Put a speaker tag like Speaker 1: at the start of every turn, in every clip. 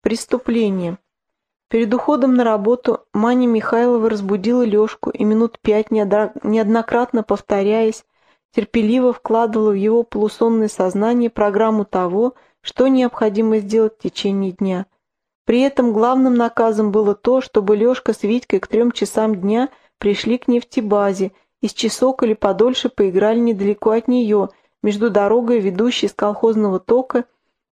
Speaker 1: Преступление. Перед уходом на работу Маня Михайлова разбудила Лешку и минут пять, неоднократно повторяясь, терпеливо вкладывала в его полусонное сознание программу того, что необходимо сделать в течение дня. При этом главным наказом было то, чтобы Лешка с Витькой к трем часам дня пришли к нефтебазе и с часок или подольше поиграли недалеко от нее, между дорогой, ведущей с колхозного тока,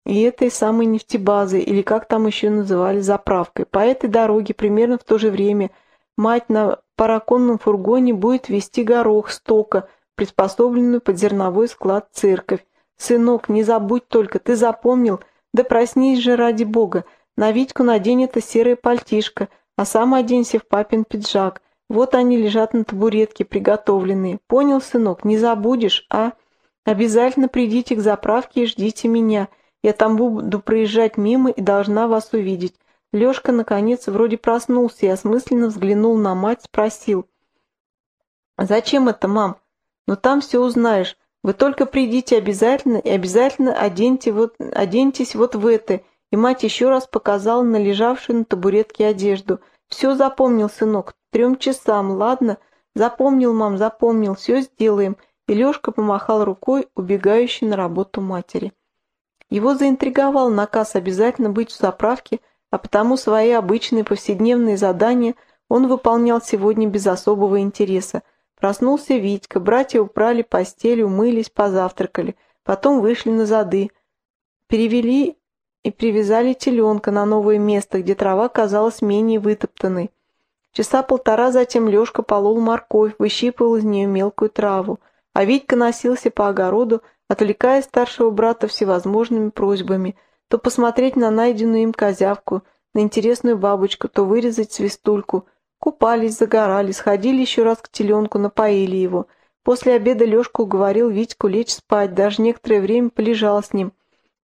Speaker 1: и этой самой нефтебазой, или как там еще называли, заправкой. По этой дороге примерно в то же время мать на параконном фургоне будет вести горох с тока, приспособленную под зерновой склад церковь. «Сынок, не забудь только, ты запомнил? Да проснись же ради бога. На Витьку надень это серое пальтишко, а сам оденься в папин пиджак. Вот они лежат на табуретке, приготовленные. Понял, сынок, не забудешь, а? Обязательно придите к заправке и ждите меня. Я там буду проезжать мимо и должна вас увидеть. Лешка, наконец, вроде проснулся и осмысленно взглянул на мать, спросил. «Зачем это, мам? Ну там все узнаешь. Вы только придите обязательно и обязательно оденьте вот, оденьтесь вот в это». И мать еще раз показала на лежавшую на табуретке одежду. «Все запомнил, сынок, трем часам, ладно?» «Запомнил, мам, запомнил, все сделаем». И Лешка помахал рукой, убегающей на работу матери. Его заинтриговал наказ обязательно быть в заправке, а потому свои обычные повседневные задания он выполнял сегодня без особого интереса. Проснулся Витька, братья упрали постель, умылись, позавтракали, потом вышли на зады, перевели и привязали теленка на новое место, где трава казалась менее вытоптанной. Часа полтора затем Лешка полол морковь, выщипывал из нее мелкую траву, а Витька носился по огороду, отвлекая старшего брата всевозможными просьбами, то посмотреть на найденную им козявку, на интересную бабочку, то вырезать свистульку. Купались, загорали, сходили еще раз к теленку, напоили его. После обеда Лешка уговорил Витьку лечь спать, даже некоторое время полежал с ним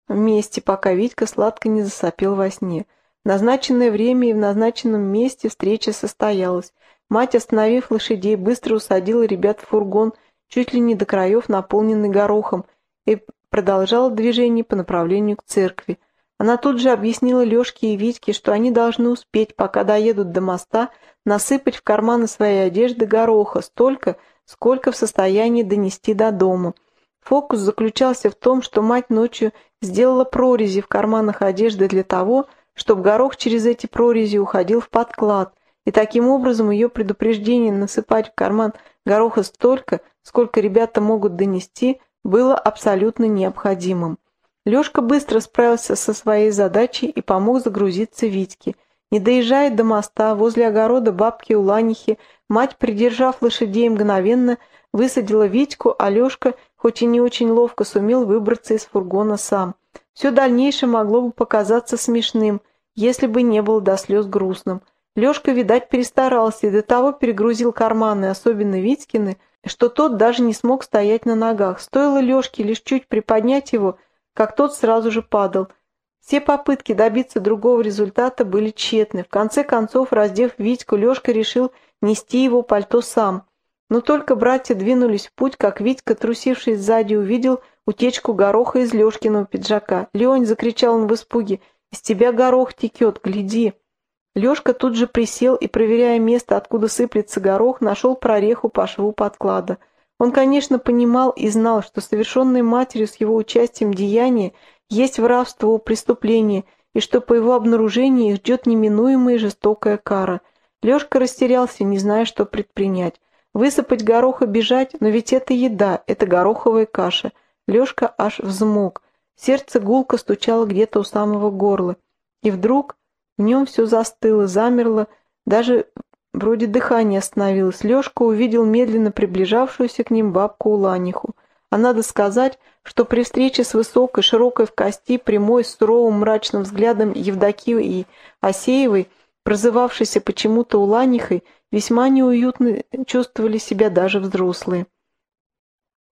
Speaker 1: вместе, пока Витька сладко не засопел во сне. В назначенное время и в назначенном месте встреча состоялась. Мать, остановив лошадей, быстро усадила ребят в фургон, чуть ли не до краев наполненный горохом, и продолжала движение по направлению к церкви. Она тут же объяснила Лешке и Витьке, что они должны успеть, пока доедут до моста, насыпать в карманы своей одежды гороха столько, сколько в состоянии донести до дома. Фокус заключался в том, что мать ночью сделала прорези в карманах одежды для того, чтобы горох через эти прорези уходил в подклад, и таким образом ее предупреждение насыпать в карман гороха столько, сколько ребята могут донести, было абсолютно необходимым. Лешка быстро справился со своей задачей и помог загрузиться Витьке. Не доезжая до моста, возле огорода бабки Уланихи, мать, придержав лошадей мгновенно, высадила Витьку, а Лешка, хоть и не очень ловко, сумел выбраться из фургона сам. Все дальнейшее могло бы показаться смешным, если бы не было до слез грустным. Лешка, видать, перестарался и до того перегрузил карманы, особенно Витькины, что тот даже не смог стоять на ногах. Стоило Лешке лишь чуть приподнять его, как тот сразу же падал. Все попытки добиться другого результата были тщетны. В конце концов, раздев Витьку, Лешка решил нести его пальто сам. Но только братья двинулись в путь, как Витька, трусивший сзади, увидел утечку гороха из Лешкиного пиджака. «Лень!» — закричал он в испуге. «Из тебя горох текет, гляди!» Лешка тут же присел и, проверяя место, откуда сыплется горох, нашел прореху по шву подклада. Он, конечно, понимал и знал, что совершенное матерью с его участием деяние есть воровство, у преступления, и что по его обнаружении их ждет неминуемая жестокая кара. Лешка растерялся, не зная, что предпринять. Высыпать горох и бежать, но ведь это еда, это гороховая каша. Лешка аж взмок. Сердце гулко стучало где-то у самого горла. И вдруг в нем все застыло, замерло, даже вроде дыхание остановилось. Лешка увидел медленно приближавшуюся к ним бабку Уланиху. А надо сказать, что при встрече с высокой, широкой в кости, прямой, суровым мрачным взглядом Евдокии и Осеевой, прозывавшейся почему-то Уланихой, весьма неуютно чувствовали себя даже взрослые.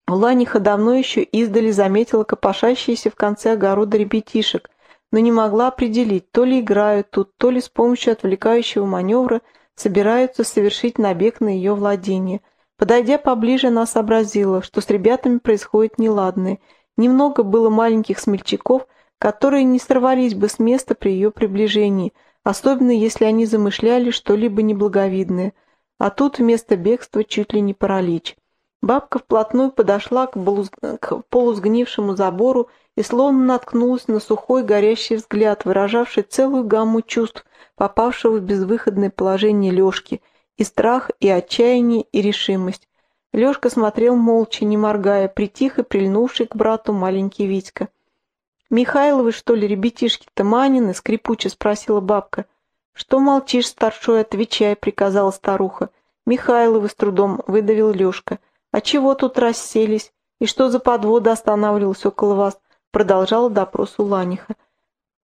Speaker 1: Уланиха давно еще издали заметила копошащиеся в конце огорода ребятишек, но не могла определить, то ли играют тут, то ли с помощью отвлекающего маневра собираются совершить набег на ее владение. Подойдя поближе, она сообразила, что с ребятами происходит неладное. Немного было маленьких смельчаков, которые не сорвались бы с места при ее приближении, особенно если они замышляли что-либо неблаговидное. А тут вместо бегства чуть ли не паралич. Бабка вплотную подошла к, полуз... к полусгнившему забору и словно наткнулась на сухой горящий взгляд, выражавший целую гамму чувств, попавшего в безвыходное положение Лешки, и страх, и отчаяние, и решимость. Лешка смотрел молча, не моргая, притих и прильнувший к брату маленький Витька. «Михайловы, что ли, ребятишки-то Манины?» — скрипуче спросила бабка. «Что молчишь, старшой, отвечай», — приказала старуха. «Михайловы с трудом», — выдавил Лешка. «А чего тут расселись? И что за подвода останавливалась около вас?» — продолжала допрос Уланиха.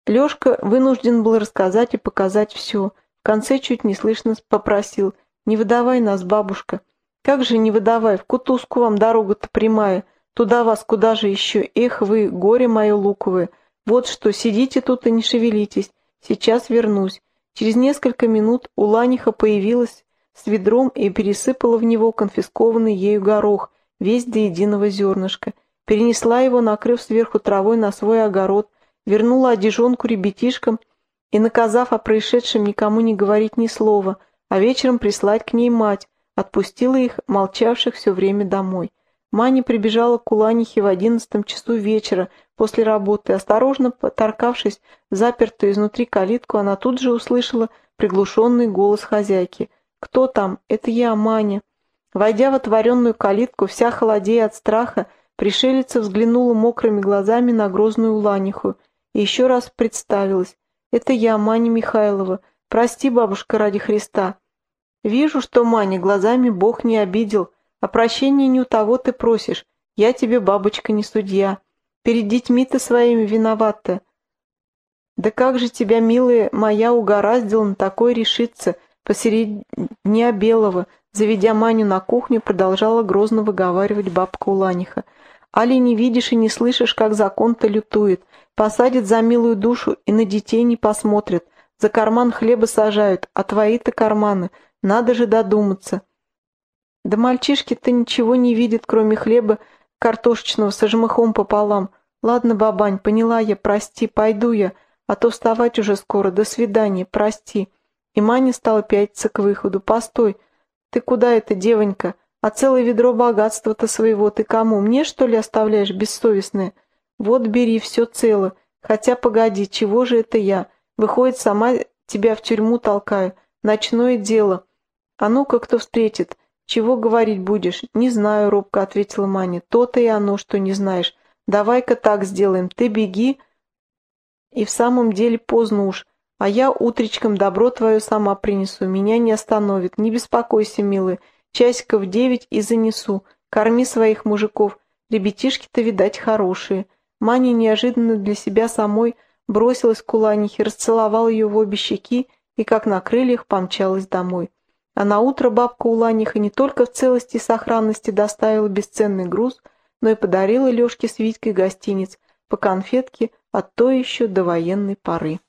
Speaker 1: Лешка вынужден был рассказать и показать все. В конце чуть не слышно попросил. «Не выдавай нас, бабушка». Как же не выдавай, в кутузку вам дорога-то прямая. Туда вас куда же еще? Эх вы, горе мое луковое. Вот что, сидите тут и не шевелитесь. Сейчас вернусь. Через несколько минут у Ланиха появилась с ведром и пересыпала в него конфискованный ею горох, весь до единого зернышка. Перенесла его, накрыв сверху травой на свой огород, вернула одежонку ребятишкам и, наказав о происшедшем никому не говорить ни слова, а вечером прислать к ней мать, Отпустила их, молчавших все время, домой. Маня прибежала к Уланихе в одиннадцатом часу вечера после работы. Осторожно поторкавшись в запертую изнутри калитку, она тут же услышала приглушенный голос хозяйки. «Кто там? Это я, Маня». Войдя в отворенную калитку, вся холодея от страха, пришелица взглянула мокрыми глазами на грозную Уланиху и еще раз представилась. «Это я, Маня Михайлова. Прости, бабушка, ради Христа». Вижу, что, Маня, глазами Бог не обидел, а прощения не у того ты просишь. Я тебе, бабочка, не судья. Перед детьми ты своими виновата. Да как же тебя, милая моя, угораздила на такое решиться посередине дня белого, заведя Маню на кухню, продолжала грозно выговаривать бабка Уланиха. Али не видишь и не слышишь, как закон-то лютует, посадят за милую душу и на детей не посмотрят, за карман хлеба сажают, а твои-то карманы — надо же додуматься. Да мальчишки-то ничего не видят, кроме хлеба картошечного со жмыхом пополам. Ладно, бабань, поняла я, прости, пойду я, а то вставать уже скоро, до свидания, прости. И Маня стала пятиться к выходу. Постой, ты куда это, девонька? А целое ведро богатства-то своего ты кому? Мне, что ли, оставляешь, бессовестное? Вот бери, все цело. Хотя, погоди, чего же это я? Выходит, сама тебя в тюрьму толкаю. Ночное дело. «А ну-ка, кто встретит? Чего говорить будешь?» «Не знаю», — робко ответила Маня. «То-то и оно, что не знаешь. Давай-ка так сделаем. Ты беги, и в самом деле поздно уж. А я утречком добро твое сама принесу. Меня не остановит. Не беспокойся, милый. Часиков девять и занесу. Корми своих мужиков. Ребятишки-то, видать, хорошие». Маня неожиданно для себя самой бросилась к Уланихе, расцеловала ее в обе щеки и, как на крыльях, помчалась домой. А на утро бабка Уланиха не только в целости и сохранности доставила бесценный груз, но и подарила Лешке с Витькой гостиниц по конфетке от той еще до военной поры.